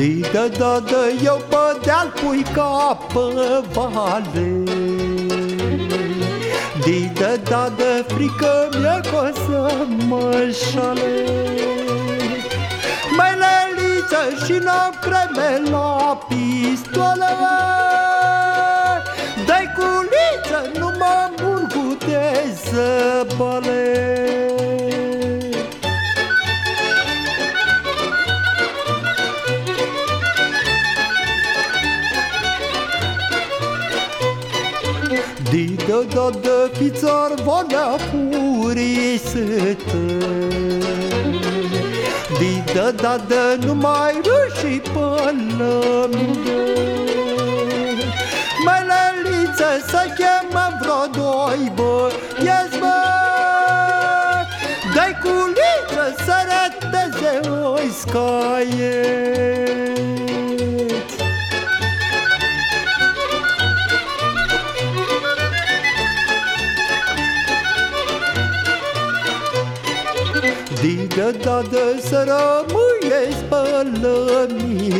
Didă, da, da, eu pe deal pui ca pe vale. Didă, da, da, frică mi-e că să mă șale Mai leliță și n-am creme la pistole Dai culiță, nu mă murgu de zăbale Didă, da, da, fițar, valea furisătă Didă, da, da, nu mai râși până Mai leliță să chemă vreo doi băieți, bă. Dai culiță să răteze o scaie Didă, da, dă să rămâie spălămida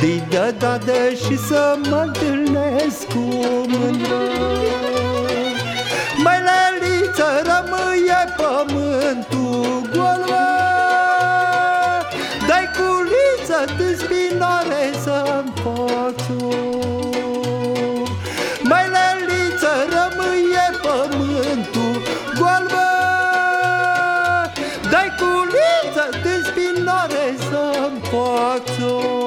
Didă, da, dă și să mă întâlnesc cu mândră corazón por tu